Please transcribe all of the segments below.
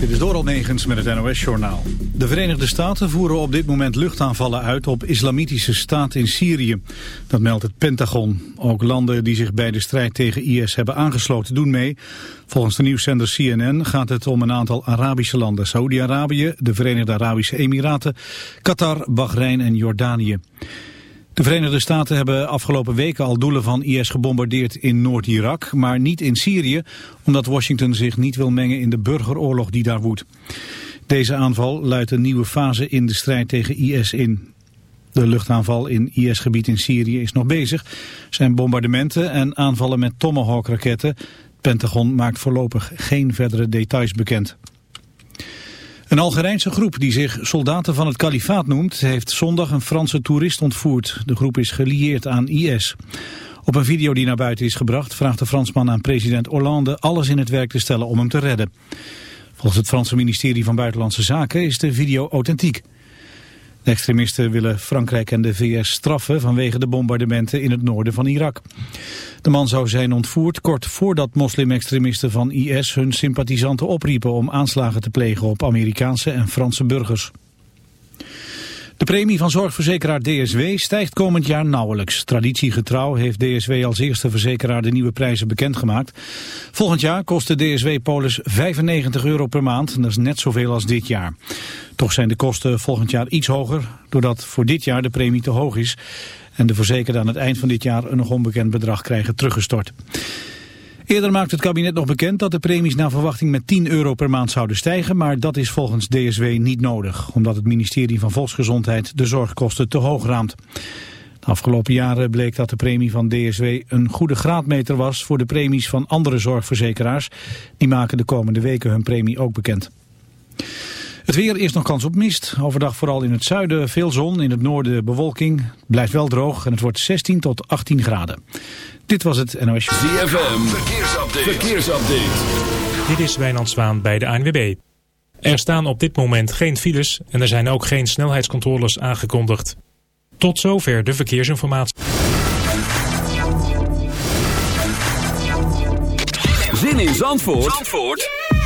Dit is Doral Negens met het NOS-journaal. De Verenigde Staten voeren op dit moment luchtaanvallen uit op islamitische staat in Syrië. Dat meldt het Pentagon. Ook landen die zich bij de strijd tegen IS hebben aangesloten doen mee. Volgens de nieuwszender CNN gaat het om een aantal Arabische landen. Saoedi-Arabië, de Verenigde Arabische Emiraten, Qatar, Bahrein en Jordanië. De Verenigde Staten hebben afgelopen weken al doelen van IS gebombardeerd in Noord-Irak, maar niet in Syrië, omdat Washington zich niet wil mengen in de burgeroorlog die daar woedt. Deze aanval luidt een nieuwe fase in de strijd tegen IS in. De luchtaanval in IS-gebied in Syrië is nog bezig. zijn bombardementen en aanvallen met Tomahawk-raketten. Pentagon maakt voorlopig geen verdere details bekend. Een Algerijnse groep die zich soldaten van het kalifaat noemt... heeft zondag een Franse toerist ontvoerd. De groep is gelieerd aan IS. Op een video die naar buiten is gebracht... vraagt de Fransman aan president Hollande alles in het werk te stellen om hem te redden. Volgens het Franse ministerie van Buitenlandse Zaken is de video authentiek. Extremisten willen Frankrijk en de VS straffen vanwege de bombardementen in het noorden van Irak. De man zou zijn ontvoerd kort voordat moslimextremisten van IS hun sympathisanten opriepen om aanslagen te plegen op Amerikaanse en Franse burgers. De premie van zorgverzekeraar DSW stijgt komend jaar nauwelijks. Traditiegetrouw heeft DSW als eerste verzekeraar de nieuwe prijzen bekendgemaakt. Volgend jaar kost de DSW-polis 95 euro per maand. Dat is net zoveel als dit jaar. Toch zijn de kosten volgend jaar iets hoger, doordat voor dit jaar de premie te hoog is. En de verzekerden aan het eind van dit jaar een nog onbekend bedrag krijgen teruggestort. Eerder maakte het kabinet nog bekend dat de premies naar verwachting met 10 euro per maand zouden stijgen, maar dat is volgens DSW niet nodig, omdat het ministerie van Volksgezondheid de zorgkosten te hoog raamt. De afgelopen jaren bleek dat de premie van DSW een goede graadmeter was voor de premies van andere zorgverzekeraars. Die maken de komende weken hun premie ook bekend. Het weer, eerst nog kans op mist. Overdag vooral in het zuiden veel zon, in het noorden bewolking. blijft wel droog en het wordt 16 tot 18 graden. Dit was het NOS. ZFM, verkeersupdate. verkeersupdate. Dit is Wijnand Zwaan bij de ANWB. Er staan op dit moment geen files en er zijn ook geen snelheidscontroles aangekondigd. Tot zover de verkeersinformatie. Zin in Zandvoort, Zandvoort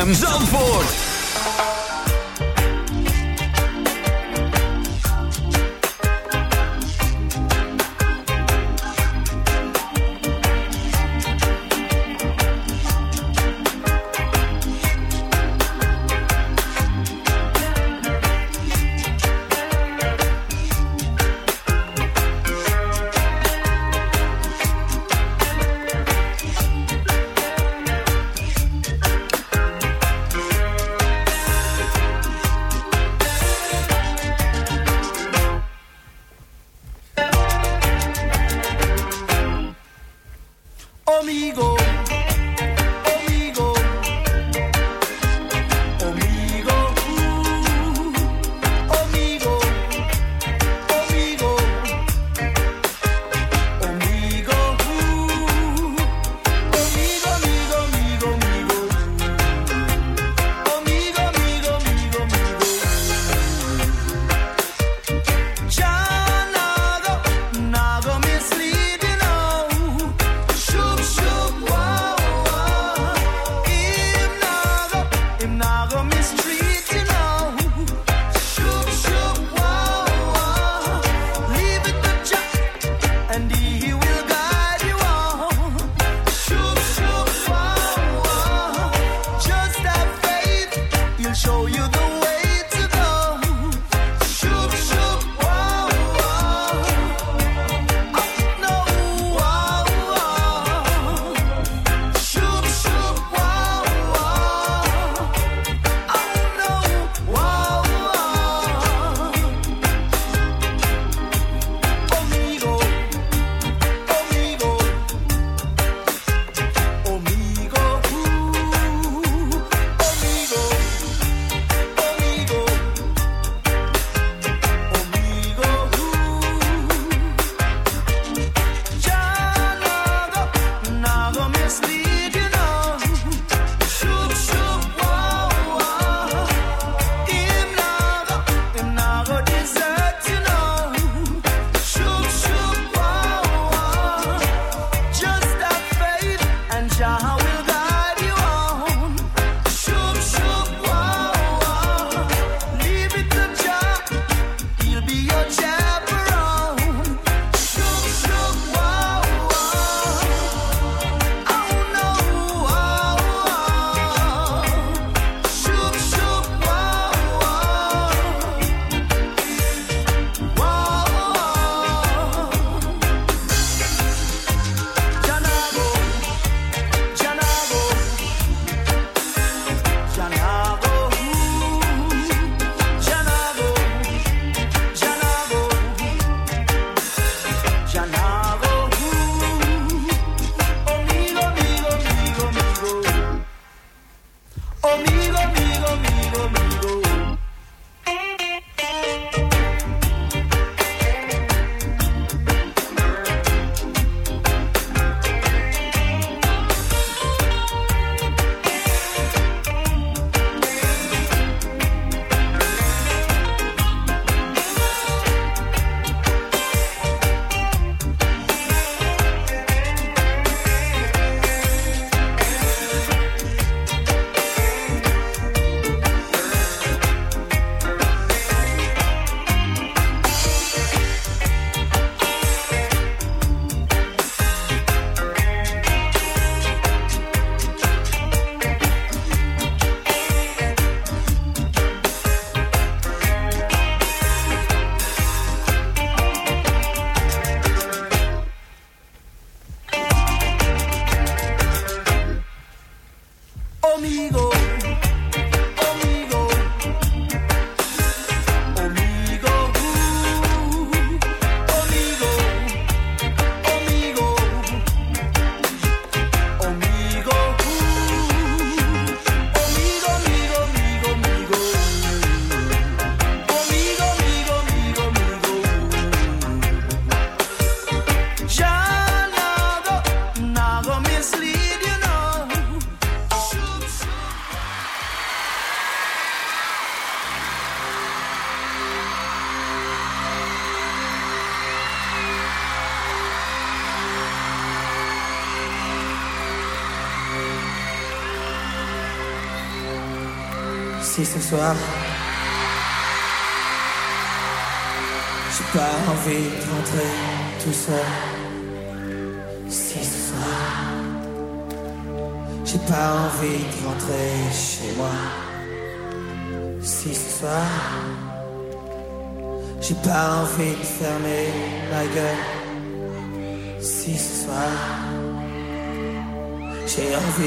ZFM Zandvoort.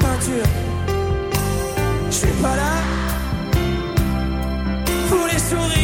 peinture. Je suis pas là pour les sourires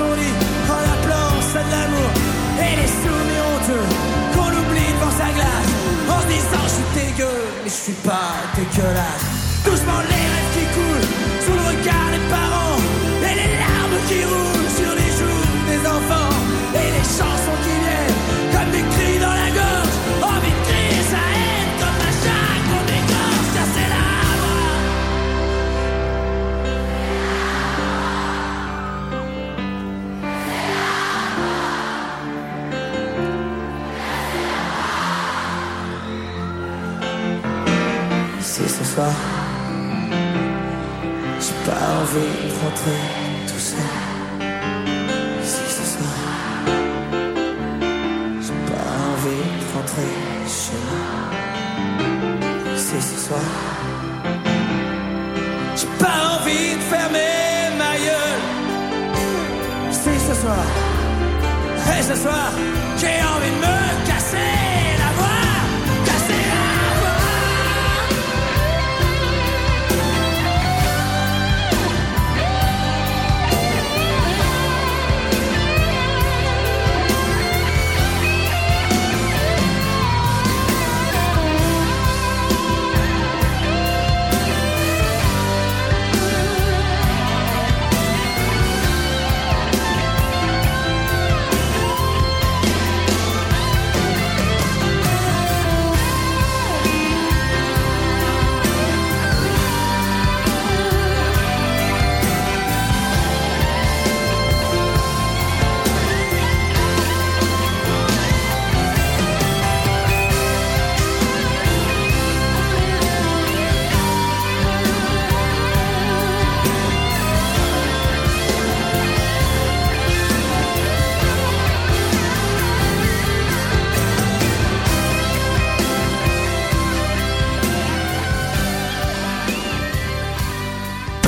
son lit en appelant ça de l'amour. Et les souvenirs honteux qu'on oublie devant sa glace en se disant je suis dégueu, mais je suis pas dégueulasse. Doucement les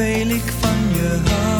hoeveel ik van je hou.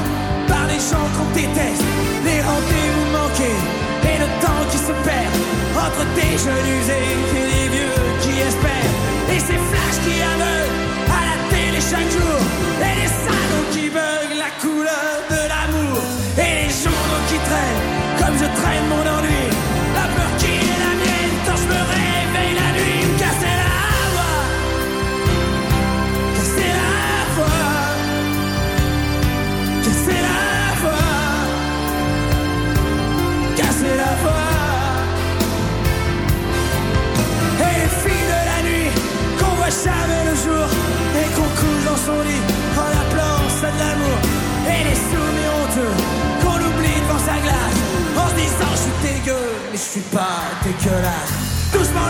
gens qu'on déteste. Les rendez-vous manqués et le temps qui se perd entre des jeunes usés son lit en appelant ça de l'amour. Et les soumis honteux qu'on oublie devant sa glace en se disant je suis dégueu mais je suis pas dégueulasse. Doucement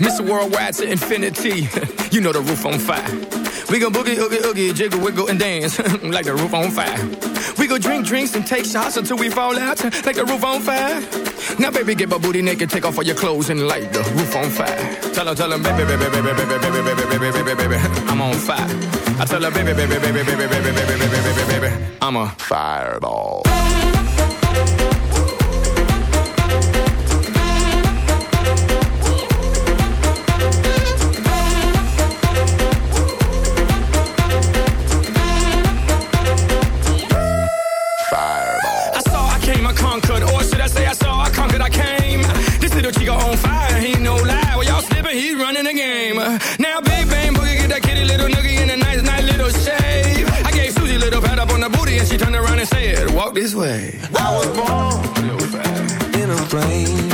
Mr. Worldwide to infinity. you know the roof on fire. We gon' boogie, oogie, oogie, jiggle, wiggle, and dance like the roof on fire. We gon' drink drinks and take shots until we fall out like the roof on fire. Now, baby, get my booty naked, take off all your clothes and light the roof on fire. Tell her, tell her, baby, baby, baby, baby, baby, baby, baby, baby, baby, baby, I'm on fire. I tell her, baby, baby, baby, baby, baby, baby, baby, baby, baby, baby, I'm a fireball. Rain.